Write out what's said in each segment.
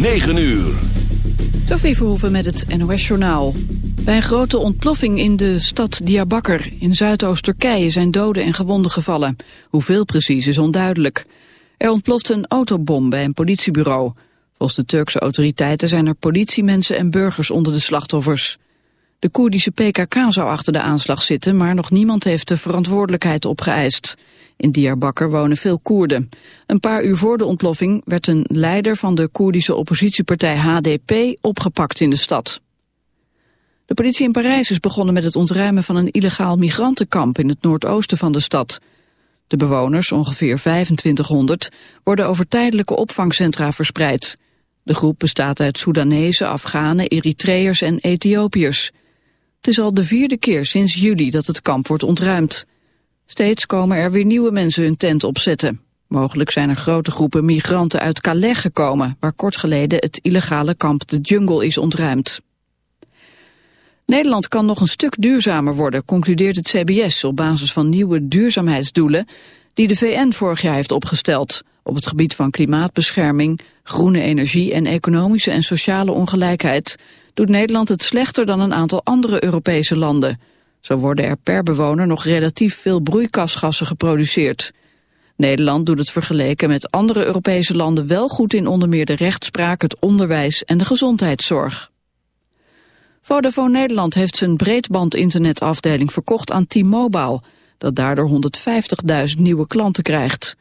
9 uur. Sophie Verhoeven met het NOS-journaal. Bij een grote ontploffing in de stad Diyarbakir in Zuidoost-Turkije zijn doden en gewonden gevallen. Hoeveel precies is onduidelijk. Er ontplofte een autobom bij een politiebureau. Volgens de Turkse autoriteiten zijn er politiemensen en burgers onder de slachtoffers. De Koerdische PKK zou achter de aanslag zitten, maar nog niemand heeft de verantwoordelijkheid opgeëist. In Diyarbakir wonen veel Koerden. Een paar uur voor de ontploffing werd een leider van de Koerdische oppositiepartij HDP opgepakt in de stad. De politie in Parijs is begonnen met het ontruimen van een illegaal migrantenkamp in het noordoosten van de stad. De bewoners, ongeveer 2500, worden over tijdelijke opvangcentra verspreid. De groep bestaat uit Soedanezen, Afghanen, Eritreërs en Ethiopiërs. Het is al de vierde keer sinds juli dat het kamp wordt ontruimd. Steeds komen er weer nieuwe mensen hun tent opzetten. Mogelijk zijn er grote groepen migranten uit Calais gekomen... waar kort geleden het illegale kamp de Jungle is ontruimd. Nederland kan nog een stuk duurzamer worden, concludeert het CBS... op basis van nieuwe duurzaamheidsdoelen die de VN vorig jaar heeft opgesteld... op het gebied van klimaatbescherming, groene energie... en economische en sociale ongelijkheid... doet Nederland het slechter dan een aantal andere Europese landen... Zo worden er per bewoner nog relatief veel broeikasgassen geproduceerd. Nederland doet het vergeleken met andere Europese landen wel goed in onder meer de rechtspraak, het onderwijs en de gezondheidszorg. Vodafone Nederland heeft zijn breedband-internetafdeling verkocht aan T-Mobile, dat daardoor 150.000 nieuwe klanten krijgt.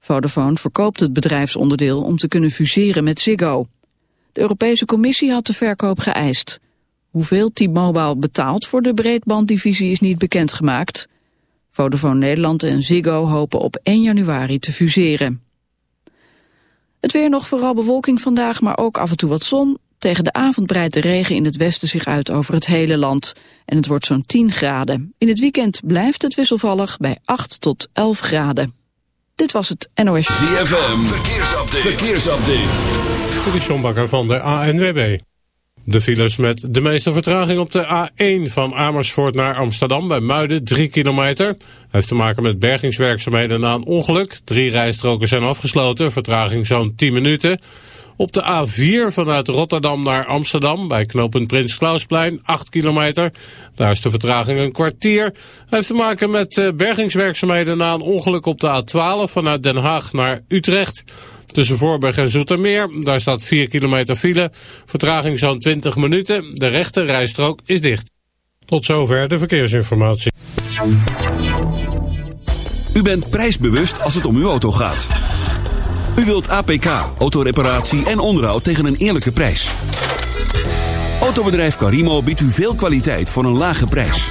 Vodafone verkoopt het bedrijfsonderdeel om te kunnen fuseren met Ziggo. De Europese Commissie had de verkoop geëist. Hoeveel T-Mobile betaalt voor de breedbanddivisie is niet bekendgemaakt. Vodafone Nederland en Ziggo hopen op 1 januari te fuseren. Het weer nog vooral bewolking vandaag, maar ook af en toe wat zon. Tegen de avond breidt de regen in het westen zich uit over het hele land. En het wordt zo'n 10 graden. In het weekend blijft het wisselvallig bij 8 tot 11 graden. Dit was het NOS. ZFM, verkeersupdate. verkeersupdate. De Sjombakker van de ANWB. De files met de meeste vertraging op de A1 van Amersfoort naar Amsterdam bij Muiden, 3 kilometer. Heeft te maken met bergingswerkzaamheden na een ongeluk. Drie rijstroken zijn afgesloten, vertraging zo'n 10 minuten. Op de A4 vanuit Rotterdam naar Amsterdam bij knooppunt Prins Klausplein, 8 kilometer. Daar is de vertraging een kwartier. Heeft te maken met eh, bergingswerkzaamheden na een ongeluk op de A12 vanuit Den Haag naar Utrecht. Tussen Voorburg en Zoetermeer, daar staat 4 kilometer file. Vertraging zo'n 20 minuten. De rechte rijstrook is dicht. Tot zover de verkeersinformatie. U bent prijsbewust als het om uw auto gaat. U wilt APK, autoreparatie en onderhoud tegen een eerlijke prijs. Autobedrijf Carimo biedt u veel kwaliteit voor een lage prijs.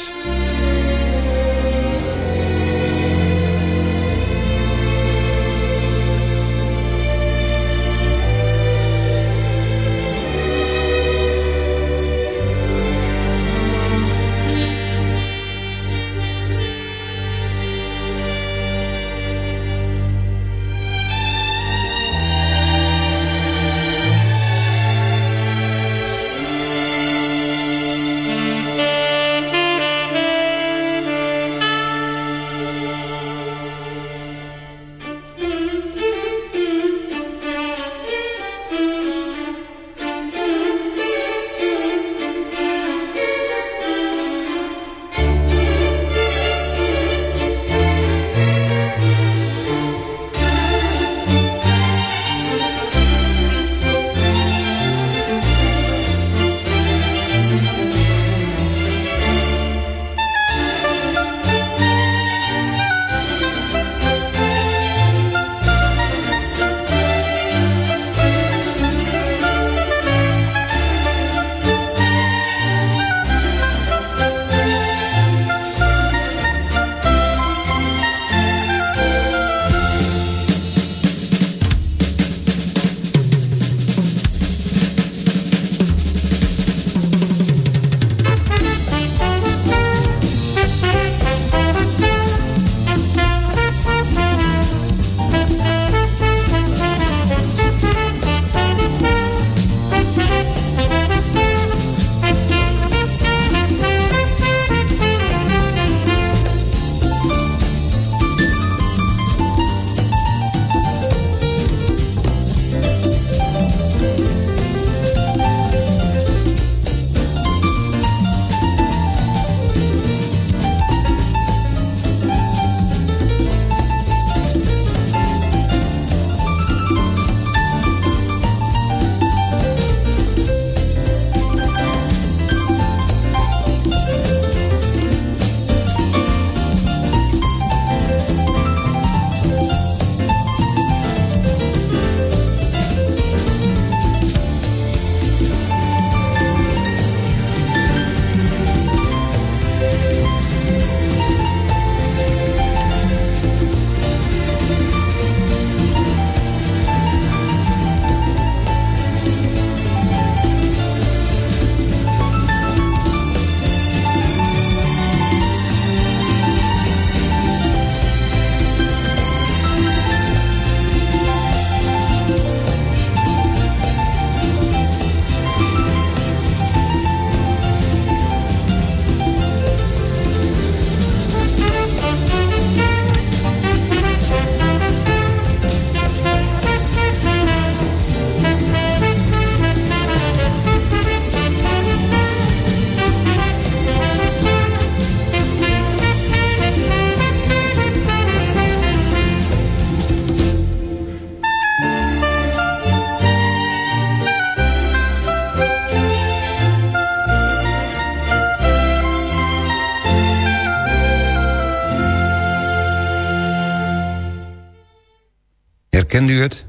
Kende u het?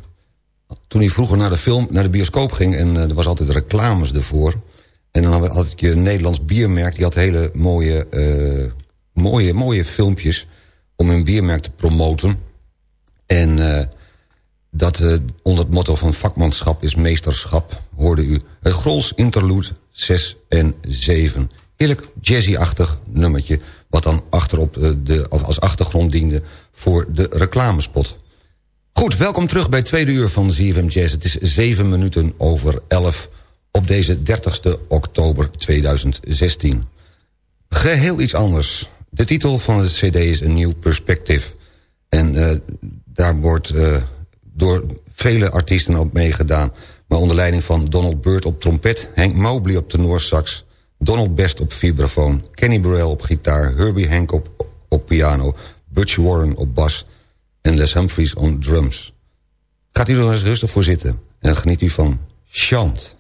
Toen hij vroeger naar de, film, naar de bioscoop ging... en er was altijd reclames ervoor... en dan had je Nederlands biermerk... die had hele mooie, mooie, mooie filmpjes om hun biermerk te promoten. En dat uh, onder het motto van vakmanschap is meesterschap... hoorde u het Grols Interlude 6 en 7. Heerlijk jazzy-achtig nummertje... wat dan achterop de, als achtergrond diende voor de reclamespot. Goed, welkom terug bij het tweede uur van ZFM Jazz. Het is 7 minuten over 11 op deze 30 oktober 2016. Geheel iets anders. De titel van het cd is A New Perspective. En uh, daar wordt... Uh, door vele artiesten op meegedaan. Maar onder leiding van Donald Byrd op trompet... Hank Mobley op tenorsax... Donald Best op vibrafoon... Kenny Burrell op gitaar... Herbie Hancock op piano... Butch Warren op bas... en Les Humphries on drums. Gaat u er eens rustig voor zitten... en geniet u van Chant.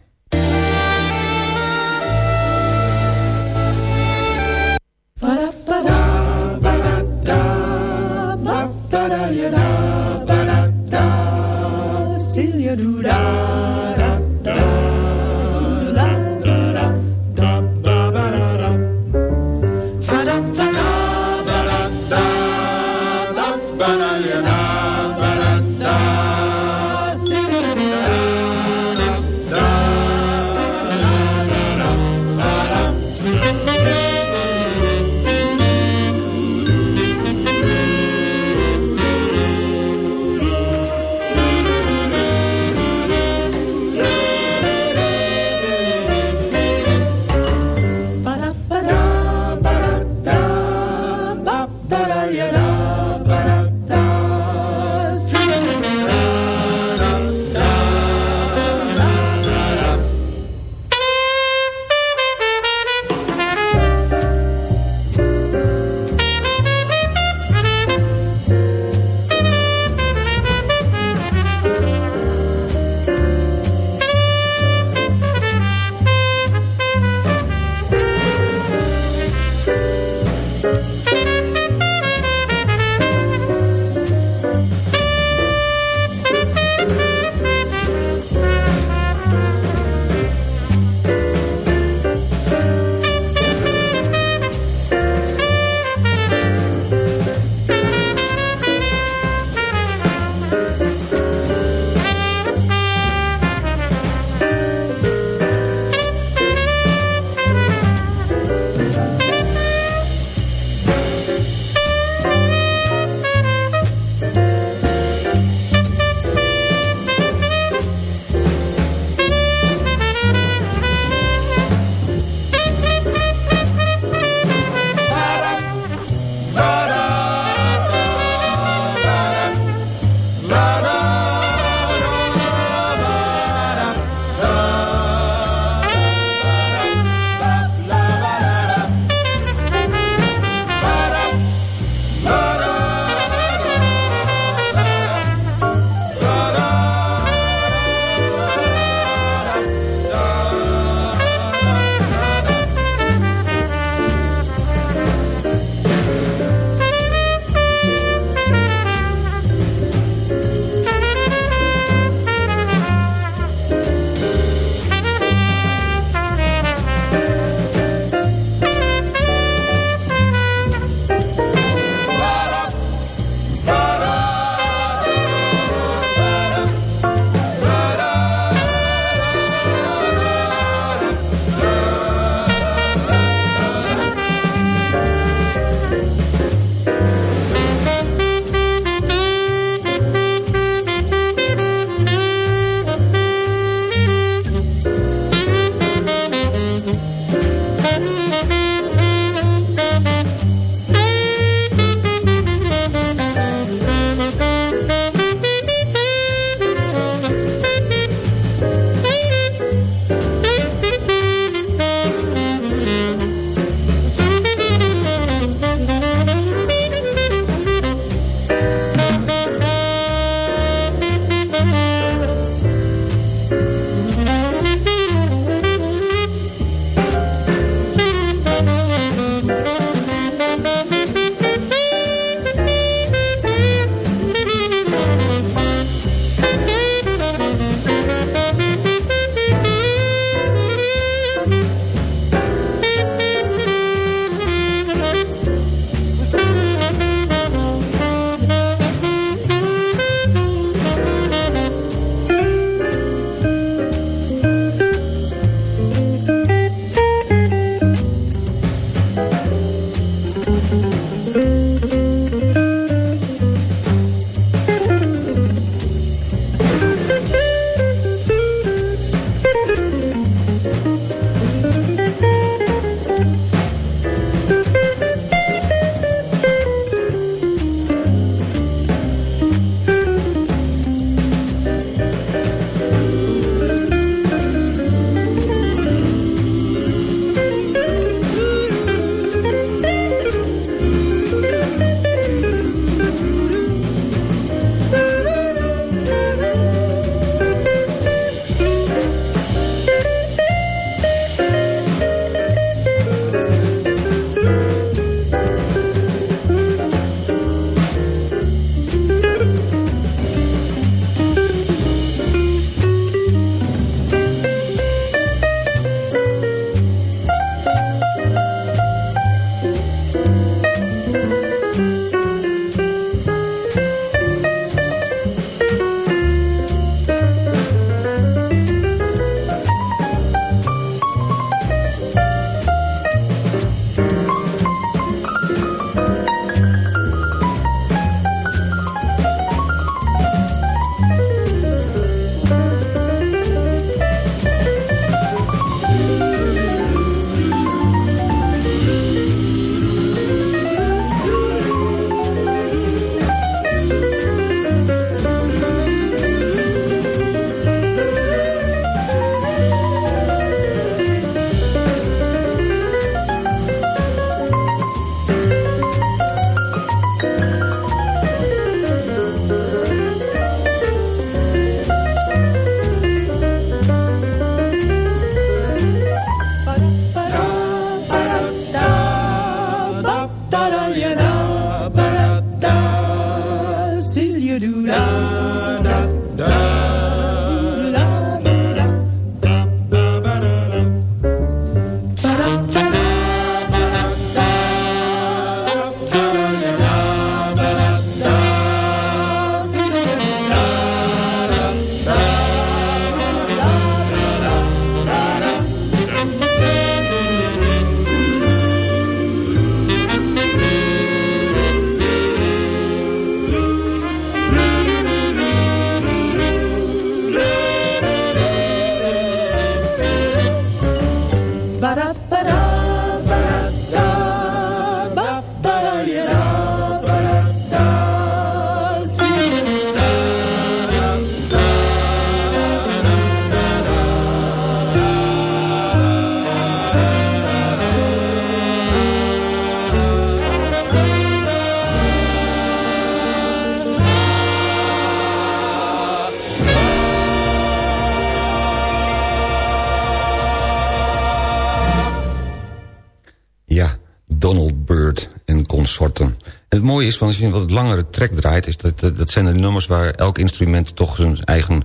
Is, van als je een wat langere track draait... Is dat, dat, zijn de nummers waar elk instrument toch zijn eigen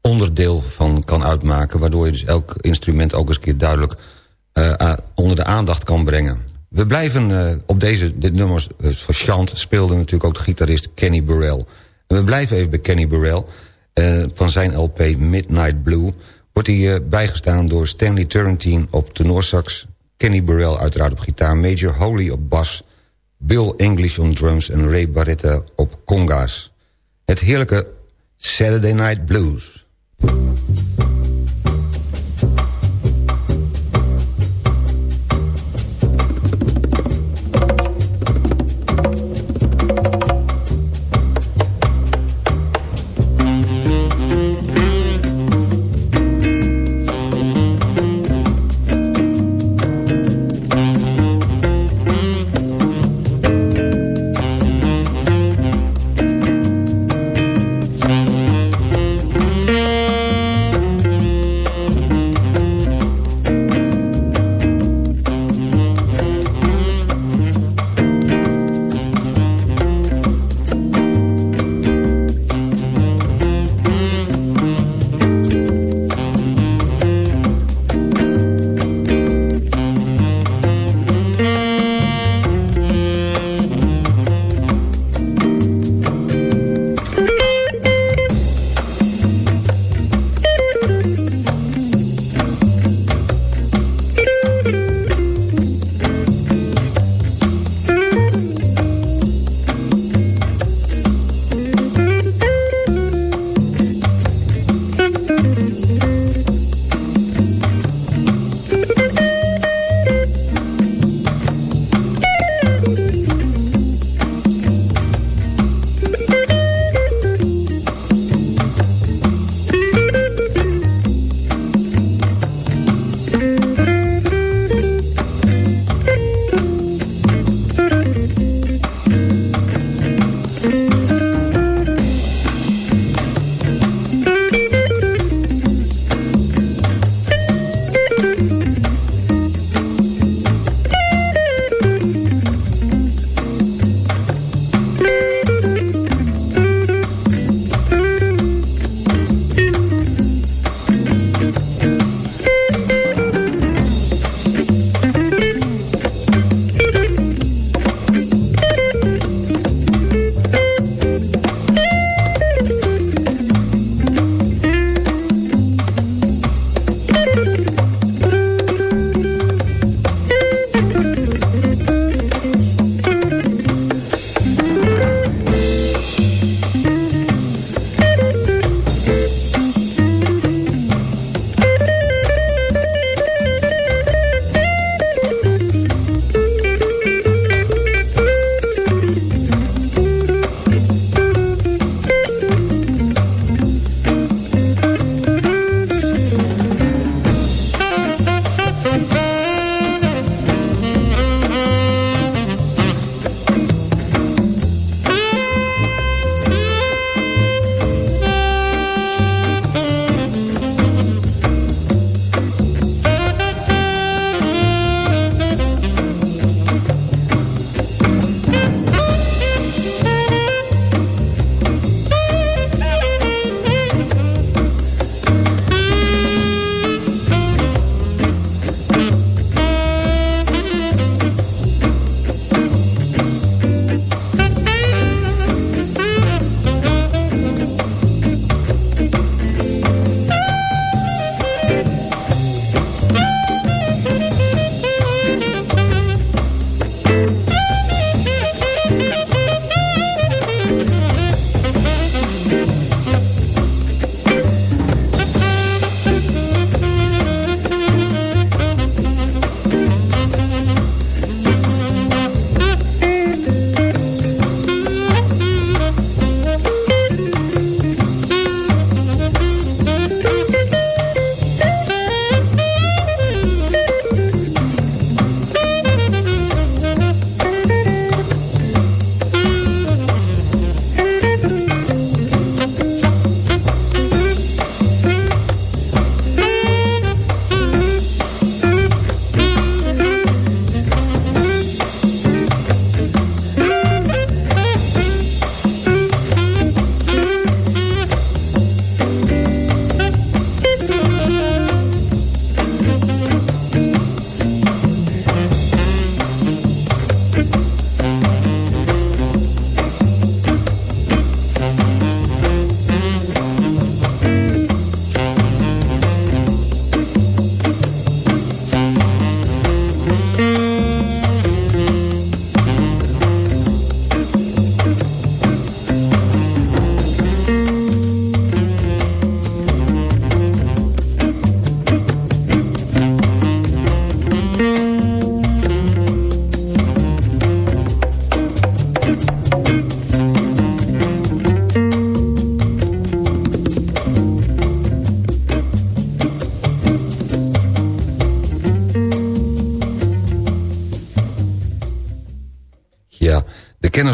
onderdeel van kan uitmaken... waardoor je dus elk instrument ook eens een keer duidelijk uh, onder de aandacht kan brengen. We blijven uh, op deze dit nummers uh, voor Chant speelde natuurlijk ook de gitarist Kenny Burrell. En we blijven even bij Kenny Burrell. van zijn LP Midnight Blue wordt hij bijgestaan door Stanley Turrentine op tenorsax... Kenny Burrell uiteraard op gitaar, Major Holy op bas... Bill English on drums en Ray Barretta op conga's. Het heerlijke Saturday Night Blues.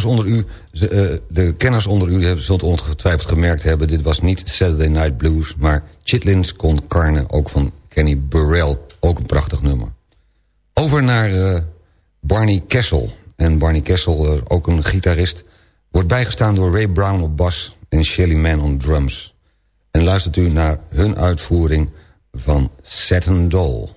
Onder u, uh, de kenners onder u het ongetwijfeld gemerkt hebben... dit was niet Saturday Night Blues, maar Chitlins con Carne... ook van Kenny Burrell, ook een prachtig nummer. Over naar uh, Barney Kessel. En Barney Kessel, uh, ook een gitarist... wordt bijgestaan door Ray Brown op bas en Shelly Man on drums. En luistert u naar hun uitvoering van Satin Doll.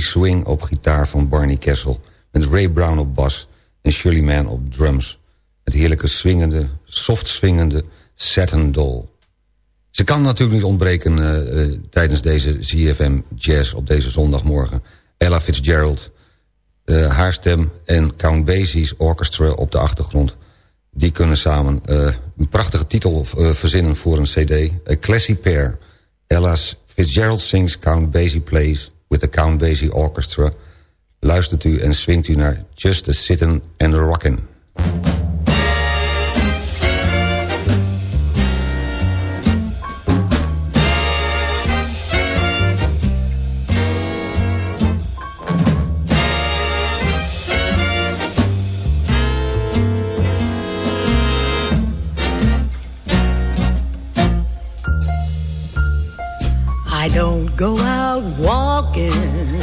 Swing op gitaar van Barney Kessel... met Ray Brown op bas en Shirley Man op drums. Het heerlijke swingende, soft swingende Saturn Doll. Ze kan natuurlijk niet ontbreken uh, uh, tijdens deze ZFM Jazz op deze zondagmorgen. Ella Fitzgerald, uh, haar stem en Count Basie's orchestra op de achtergrond. Die kunnen samen een prachtige titel verzinnen voor een cd. A Classy Pair. Ella's Fitzgerald sings Count Basie plays with the Count Basie Orchestra. Luistert u en swingt u naar Just a Sittin' and a Rockin'. go out again.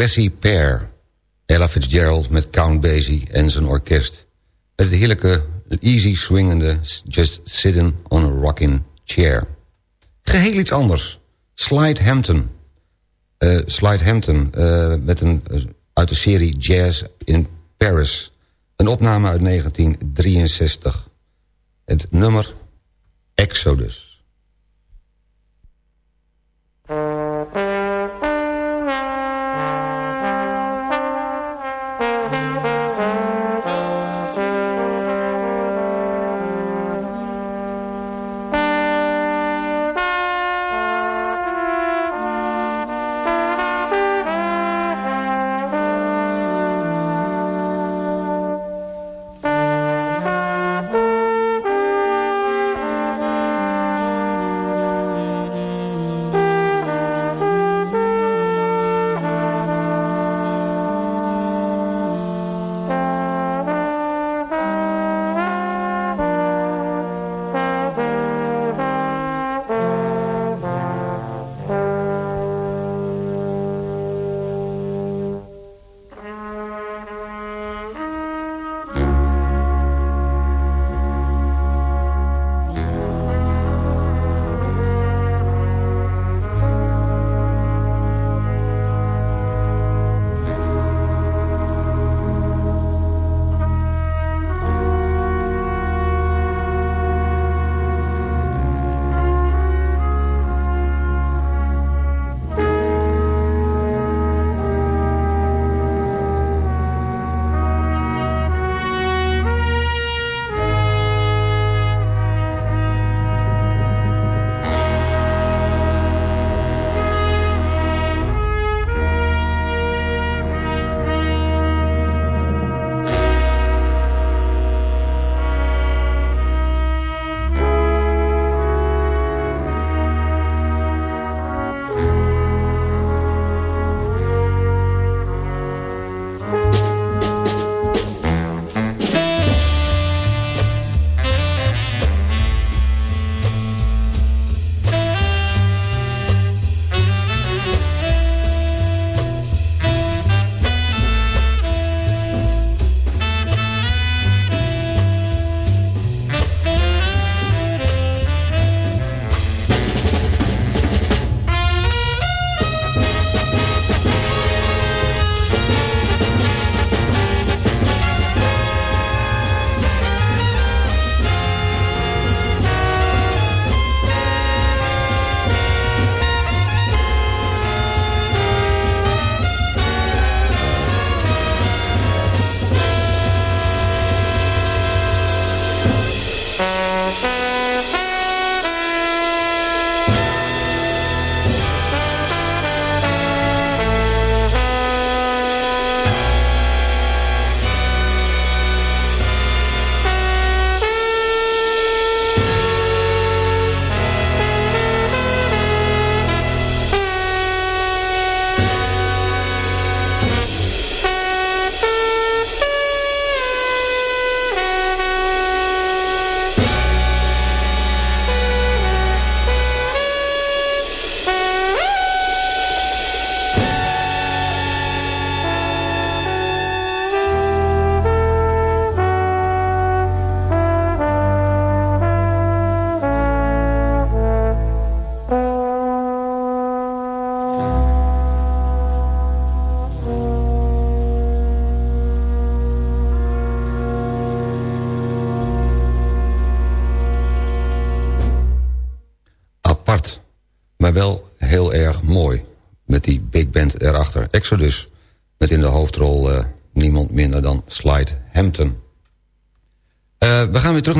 Classy Pair. Ella Fitzgerald met Count Basie en zijn orkest. Met het heerlijke, easy swingende Just Sitting on a Rocking Chair. Geheel iets anders. Slide Hampton. Uh, Slide Hampton uh, met een, uh, uit de serie Jazz in Paris. Een opname uit 1963. Het nummer Exodus.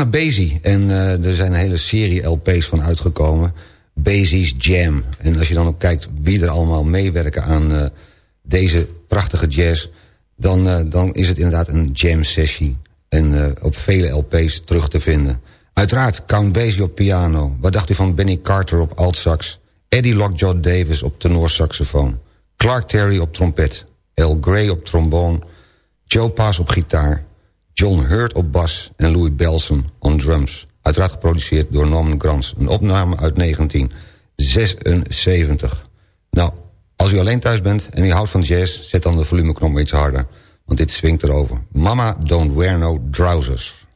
Naar Basie. En uh, er zijn een hele serie LP's van uitgekomen. Basie's Jam. En als je dan ook kijkt wie er allemaal meewerken aan deze prachtige jazz... Dan, dan is het inderdaad een jam sessie. En op vele LP's terug te vinden. Uiteraard Count Basie op piano. Wat dacht u van Benny Carter op altsax? Eddie Lockjaw Davis op tenorsaxofoon. Clark Terry op trompet. Al Gray op trombone. Joe Pass op gitaar. John Hurt op bas. En Louis Belson on drums. Uiteraard geproduceerd door Norman Granz. Een opname uit 1976. Nou, Als u alleen thuis bent en u houdt van jazz... zet dan de volumeknop iets harder, want dit swingt erover. Mama don't wear no trousers.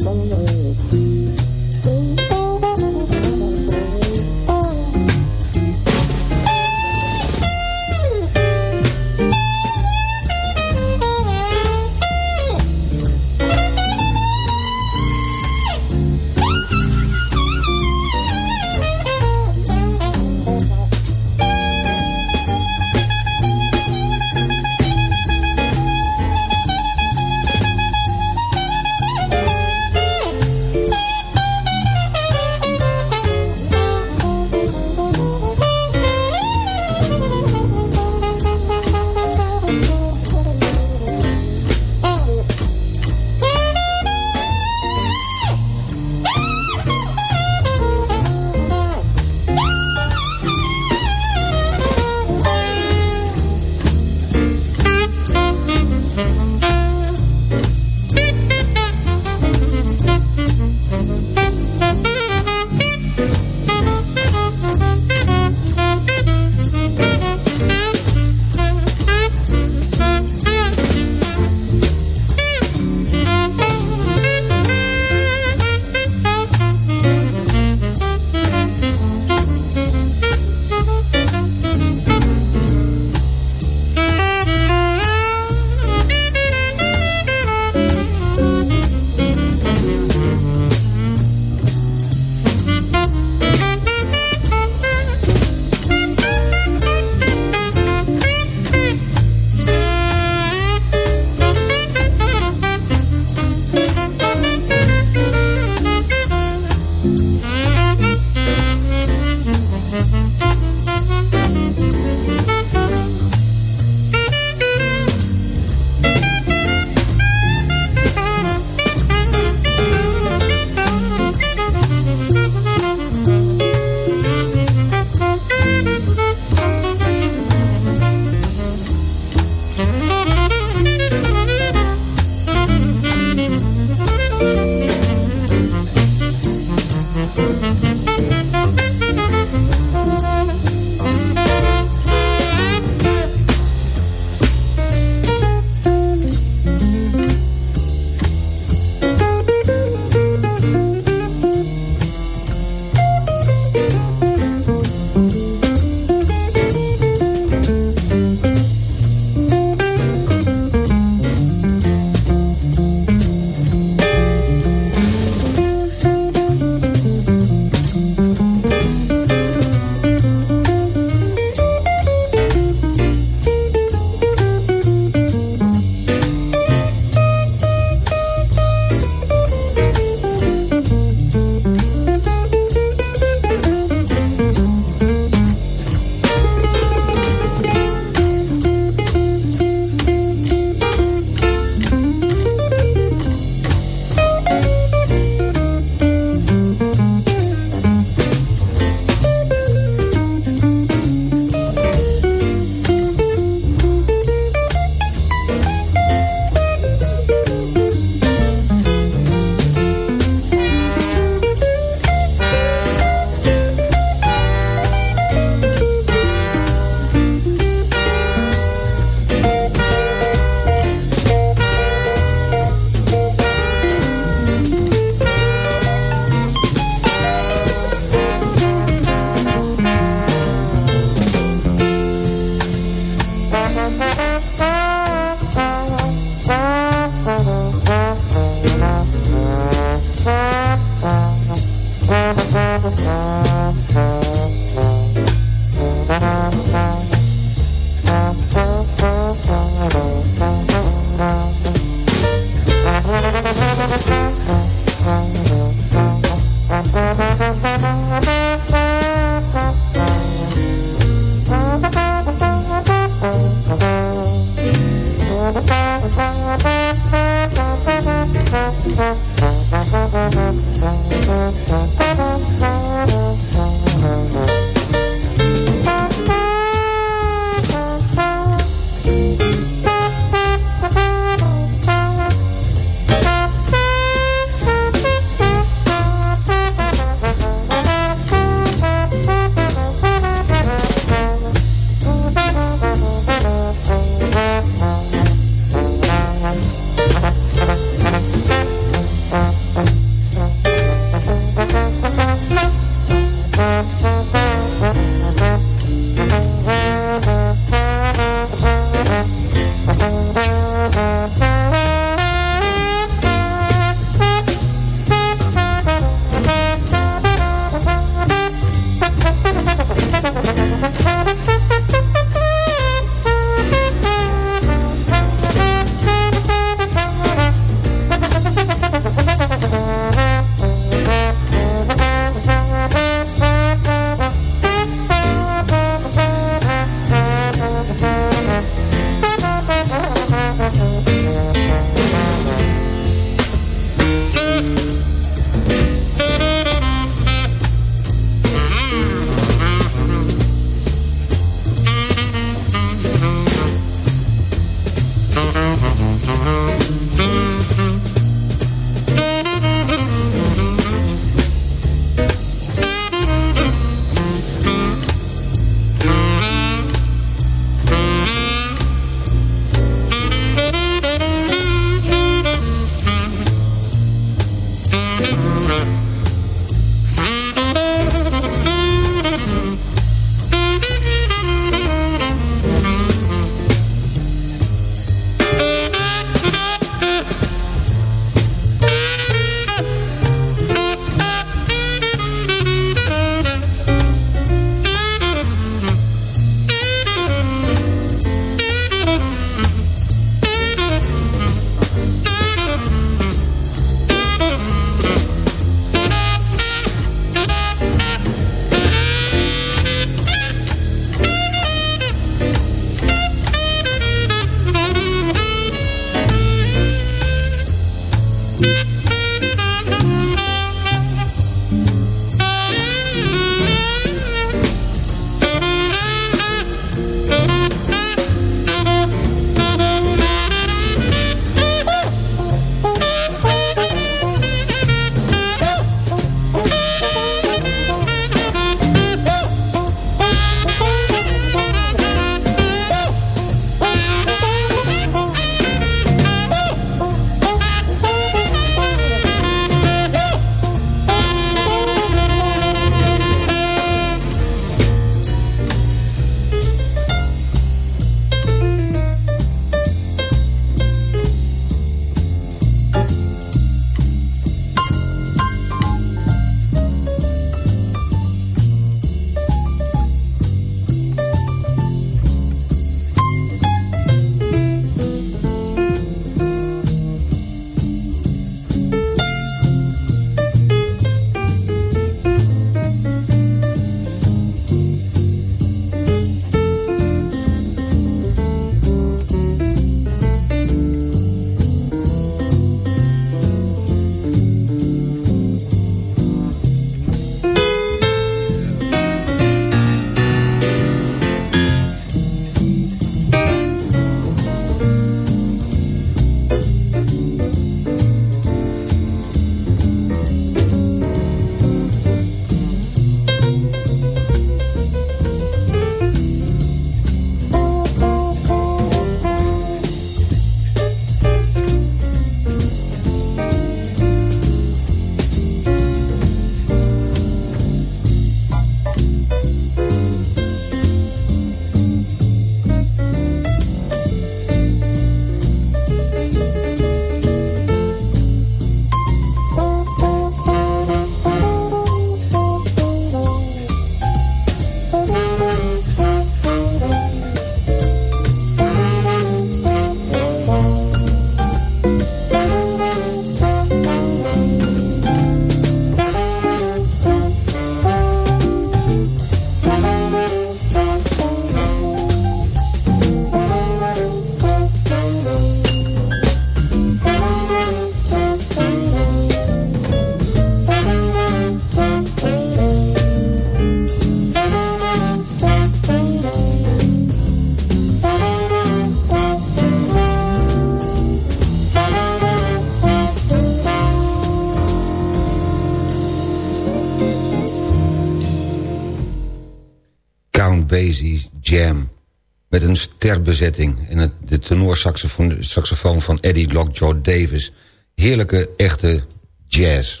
En het, de tenorsaxofoon saxofoon van Eddie Lockjaw Davis. Heerlijke, echte jazz.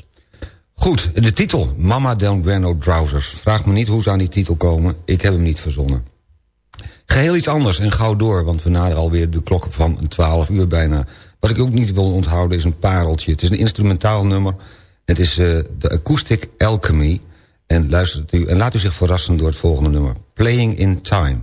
Goed, de titel. Mama Don't Wear. Vraag me niet hoe ze aan die titel komen. Ik heb hem niet verzonnen. Geheel iets anders en gauw door, want we naderen alweer de klok van 12 uur bijna. Wat ik ook niet wil onthouden is een pareltje. Het is een instrumentaal nummer. Het is uh, de Acoustic Alchemy. En, luistert u, en laat u zich verrassen door het volgende nummer. Playing in Time.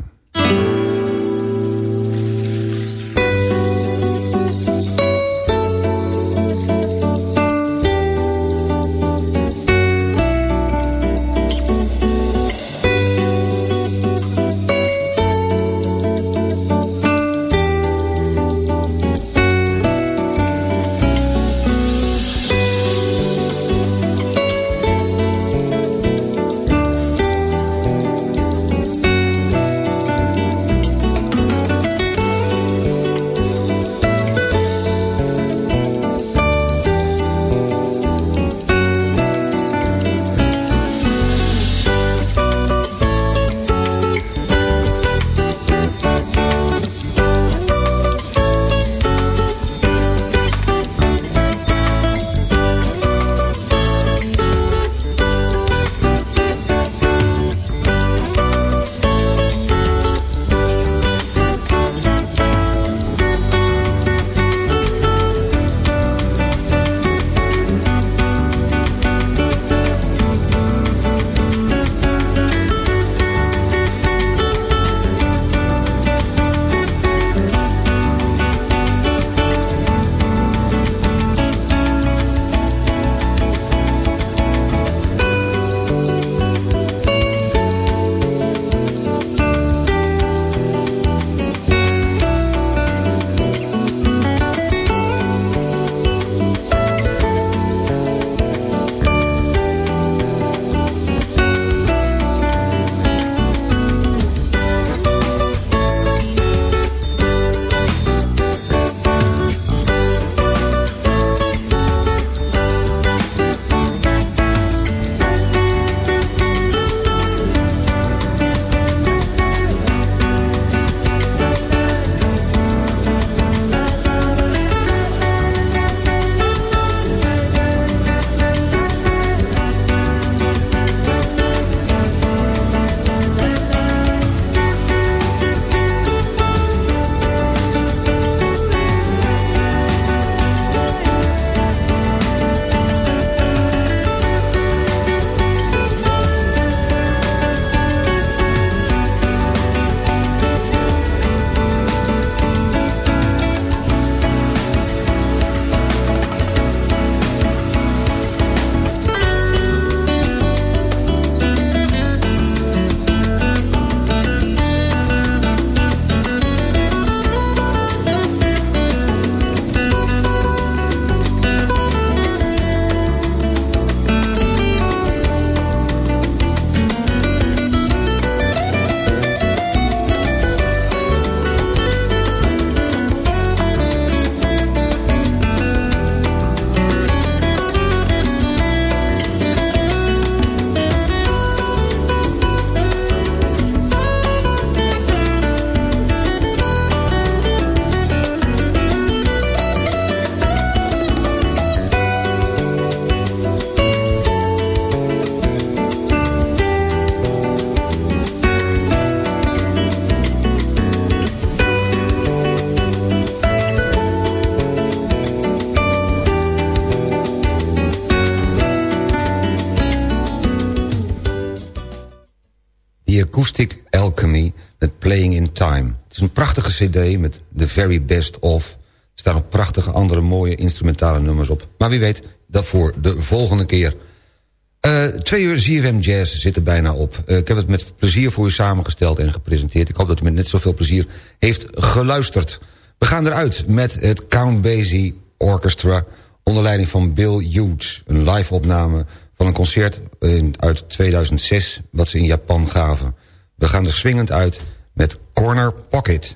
Alchemy met Playing in Time. Het is een prachtige cd met The Very Best Of. Er staan prachtige andere mooie instrumentale nummers op. Maar wie weet, dat voor de volgende keer. Uh, twee uur ZFM Jazz zit er bijna op. Uh, ik heb het met plezier voor u samengesteld en gepresenteerd. Ik hoop dat u met net zoveel plezier heeft geluisterd. We gaan eruit met het Count Basie Orchestra... onder leiding van Bill Hughes. Een live opname van een concert uit 2006... wat ze in Japan gaven. We gaan er swingend uit met Corner Pocket.